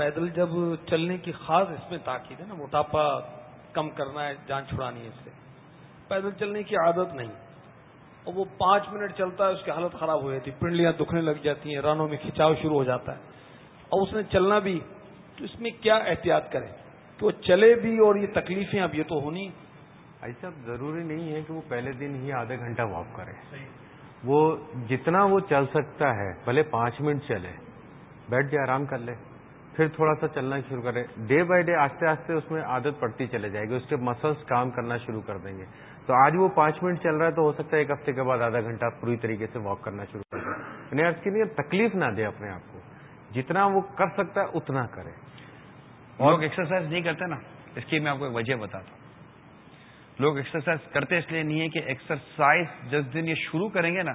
پیدل جب چلنے کی خاص اس میں تاکید ہے نا موٹاپا کم کرنا ہے جان چھڑانی ہے اس سے۔ پیدل چلنے کی عادت نہیں۔ اور وہ پانچ منٹ چلتا ہے اس کی حالت خراب ہو جاتی ہے پنڈلیاں دکھنے لگ جاتی ہیں رانوں میں کھچاؤ شروع ہو جاتا ہے۔ اور اس نے چلنا بھی تو اس میں کیا احتیاط کرے کہ وہ چلے بھی اور یہ تکلیفیں اب یہ تو ہونی۔ ایسا ضروری نہیں ہے کہ وہ پہلے دن ہی آدھا گھنٹہ واک کرے۔ وہ جتنا وہ چل سکتا ہے بھلے پانچ منٹ چلے بیٹھ جائے آرام کر لے۔ پھر تھوڑا سا چلنا شروع کرے ڈے بائی ڈے آستے آستے اس میں عادت پڑتی چلے جائے گی، اس کے مسلس کام کرنا شروع کر دیں گے۔ تو آج وہ پانچ منٹ چل رہا ہے تو ہو سکتا ہے ایک ہفتے کے بعد آدھا گھنٹہ پوری طریقے سے واک کرنا شروع کر دیں۔ یعنی عرض کی لیے تکلیف نہ دے اپنے آپ کو۔ جتنا وہ کر سکتا ہے اتنا کرے۔ لوگ ایکسرسائز نہیں کرتے نا، اس کی میں آپ کو ایک وجہ بتاتا ہوں۔ لوگ ایکسرسائز کرتے اس لیے نہیں ہے کہ ایکسرسائز جس دن یہ شروع کریں گے نا،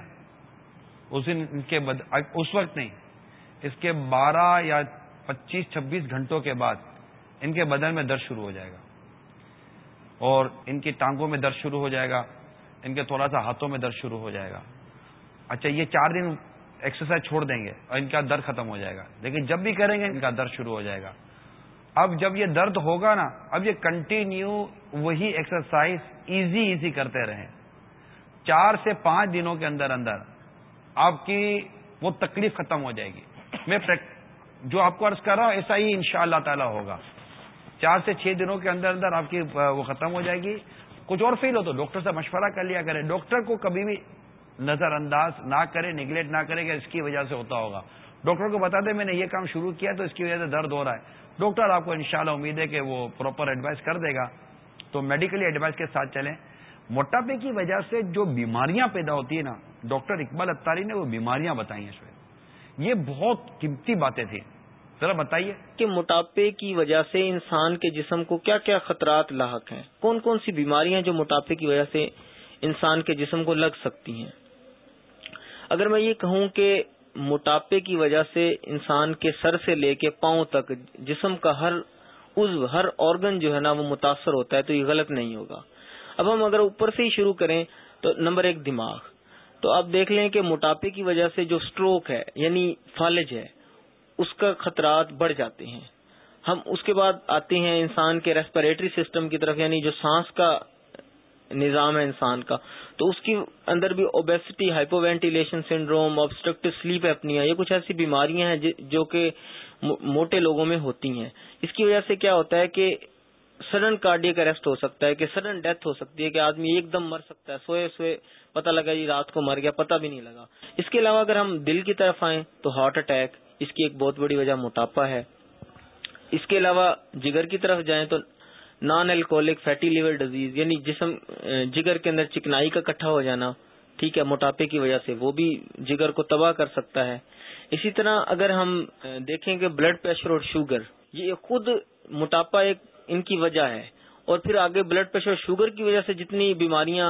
اس دن ان کے بد... اس وقت نہیں۔ اس کے بارہ یا پچیس چھبیس گھنٹوں کے بعد ان کے بدن میں درد شروع ہو جائے گا اور ان کی ٹانگوں میں درد شروع ہو جائے گا، ان کے تھوڑا سا ہاتھوں میں درد شروع ہو جائے گا۔ اچھا یہ چار دن ایکسرسائز چھوڑ دیں گے اور ان کا درد ختم ہو جائے گا۔ لیکن جب بھی کریں گے، ان کا درد شروع ہو جائے گا۔ اب جب یہ درد ہوگا نا، اب یہ کنٹینیو وہی ایکسرسائز ایزی ایزی کرتے رہیں۔ چار سے پانچ دنوں کے اندر اندر آپ کی وہ تکلیف ختم ہو جائے گی۔ میں جو آپ کو عرض کر رہا ہوں، ایسا ہی ان شاء اللہ تعالی ہوگا۔ چار سے چھ دنوں کے اندر اندر آپ کی وہ ختم ہو جائے گی۔ کچھ اور فیل ہو تو ڈاکٹر سے مشورہ کر لیا کرے ڈاکٹر کو کبھی بھی نظر انداز نہ کرے نگلیکٹ نہ کرے کہ اس کی وجہ سے ہوتا ہوگا۔ ڈاکٹر کو بتا دیں، میں نے یہ کام شروع کیا تو اس کی وجہ سے درد ہو رہا ہے۔ ڈاکٹر آپ کو انشاءاللہ امید ہے کہ وہ پراپر ایڈوائز کر دے گا۔ تو میڈیکلی ایڈوائز کے ساتھ چلیں۔ موٹاپے کی وجہ سے جو بیماریاں پیدا ہوتی ہیں نا، ڈاکٹر اقبال اتاری نے وہ بیماریاں بتائی ہیں اس میں۔ یہ بہت قیمتی باتیں تھیں۔ ذرا بتائیے۔ کہ موٹاپے کی وجہ سے انسان کے جسم کو کیا کیا خطرات لاحق ہیں؟ کون کون سی بیماریاں جو موٹاپے کی وجہ سے انسان کے جسم کو لگ سکتی ہیں؟ اگر میں یہ کہوں کہ موٹاپے کی وجہ سے انسان کے سر سے لے کے پاؤں تک جسم کا ہر عزو ہر آرگن جو ہے نا وہ متاثر ہوتا ہے تو یہ غلط نہیں ہوگا۔ اب ہم اگر اوپر سے ہی شروع کریں تو نمبر ایک دماغ۔ تو آپ دیکھ لیں کہ موٹاپے کی وجہ سے جو سٹروک ہے یعنی فالج ہے اس کا خطرات بڑھ جاتے ہیں۔ ہم اس کے بعد آتے ہیں انسان کے ریسپریٹری سسٹم کی طرف یعنی جو سانس کا نظام ہے انسان کا۔ تو اس کی اندر بھی obesity hypoventilation syndrome obstructive sleep اپنی یہ کچھ ایسی بیماریاں ہیں جو کہ موٹے لوگوں میں ہوتی ہیں۔ اس کی وجہ سے کیا ہوتا ہے کہ سڈن کارڈیک اریسٹ ہو سکتا ہے، کہ سڈن ڈیتھ ہو سکتی ہے، کہ آدمی ایک دم مر سکتا ہے، سوئے سوئے، پتہ لگا جی رات کو مر گیا، پتہ بھی نہیں لگا۔ اس کے علاوہ اگر ہم دل کی طرف آئیں تو ہارٹ اٹیک اس کی ایک بہت بڑی وجہ موٹاپا ہے۔ اس کے علاوہ جگر کی طرف جائیں تو non alcoholic fatty liver disease یعنی جسم، جگر کے اندر چکنائی کا کٹھا ہو جانا، ٹھیک ہے، موٹاپے کی وجہ سے، وہ بھی جگر کو تباہ کر سکتا ہے۔ اسی طرح اگر ہم دیکھیں کہ بلڈ پریشر اور شوگر یہ خود موٹاپا ایک ان کی وجہ ہے۔ اور پھر آگے بلڈ پریشر اور شوگر کی وجہ سے جتنی بیماریاں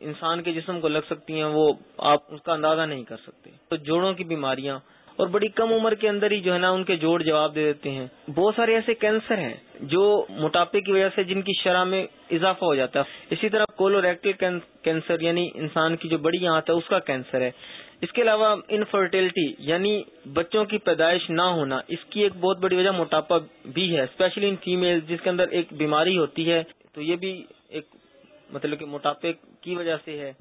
انسان کے جسم کو لگ سکتی ہیں، وہ آپ اس کا اندازہ نہیں کر سکتے۔ تو جوڑوں کی بیماریاں اور بڑی کم عمر کے اندر ہی جو ہے نا ان کے جوڑ جواب دے دیتے ہیں۔ بہت سارے ایسے کینسر ہیں جو موٹاپے کی وجہ سے جن کی شرح میں اضافہ ہو جاتا ہے۔ اسی طرح کولوریکٹل کینسر یعنی انسان کی جو بڑی آنت ہے اس کا کینسر ہے۔ اس کے علاوہ انفرٹیلٹی یعنی بچوں کی پیدائش نہ ہونا، اس کی ایک بہت بڑی وجہ موٹاپا بھی ہے۔ اسپیشلی ان فیمل جس کے اندر ایک بیماری ہوتی ہے تو یہ بھی ایک مطلب کہ موٹاپے کی وجہ سے ہے۔